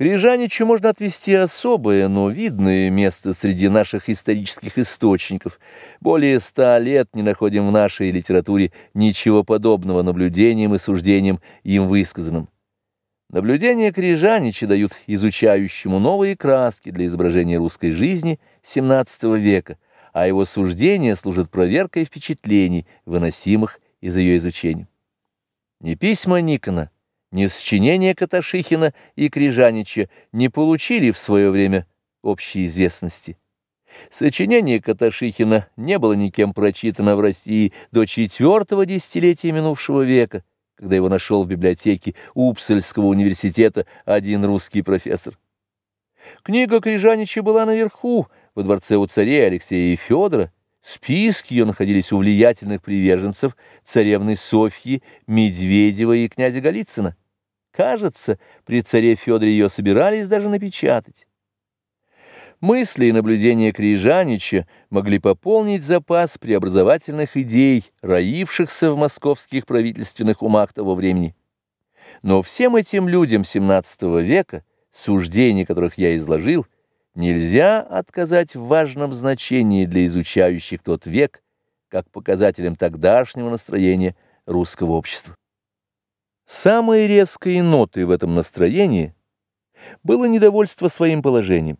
Крижаничу можно отвести особое, но видное место среди наших исторических источников. Более ста лет не находим в нашей литературе ничего подобного наблюдениям и суждениям им высказанным. Наблюдения Крижанича дают изучающему новые краски для изображения русской жизни XVII века, а его суждения служат проверкой впечатлений, выносимых из ее изучения. Не письма Никона, ни сочинения Каташихина и Крижанича не получили в свое время общей известности. Сочинение Каташихина не было никем прочитано в России до четвертого десятилетия минувшего века, когда его нашел в библиотеке Упсальского университета один русский профессор. Книга Крижанича была наверху, во дворце у царей Алексея и Федора, Списки ее находились у влиятельных приверженцев царевны Софьи, Медведева и князя Голицына. Кажется, при царе Федоре ее собирались даже напечатать. Мысли и наблюдения Крижанича могли пополнить запас преобразовательных идей, роившихся в московских правительственных умах того времени. Но всем этим людям XVII века, суждений которых я изложил, нельзя отказать в важном значении для изучающих тот век, как показателем тогдашнего настроения русского общества. Самой резкой нотой в этом настроении было недовольство своим положением.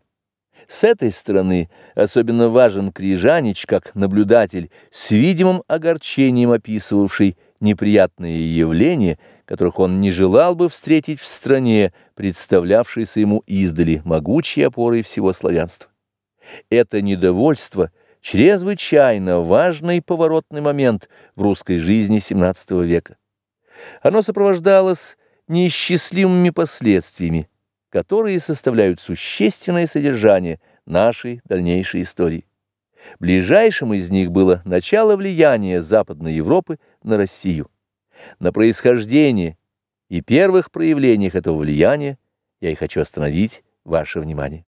С этой стороны особенно важен Крижанич как наблюдатель, с видимым огорчением описывавший неприятные явления, которых он не желал бы встретить в стране, представлявшейся ему издали могучей опорой всего славянства. Это недовольство – чрезвычайно важный поворотный момент в русской жизни XVII века. Оно сопровождалось неисчислимыми последствиями, которые составляют существенное содержание нашей дальнейшей истории. Ближайшим из них было начало влияния Западной Европы на Россию. На происхождение и первых проявлениях этого влияния я и хочу остановить ваше внимание.